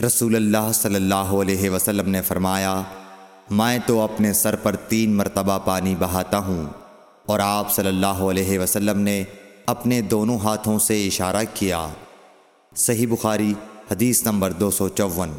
رسول اللہ صلی اللہ علیہ وسلم نے فرمایا، میں تو اپنے سر پر تین مرتبہ پانی بہاتا ہوں، اور آپ صلی اللہ علیہ وسلم نے اپنے دونوں ہاتھوں سے اشارہ کیا۔ صحیح بخاری، حدیث نمبر دو سو چون۔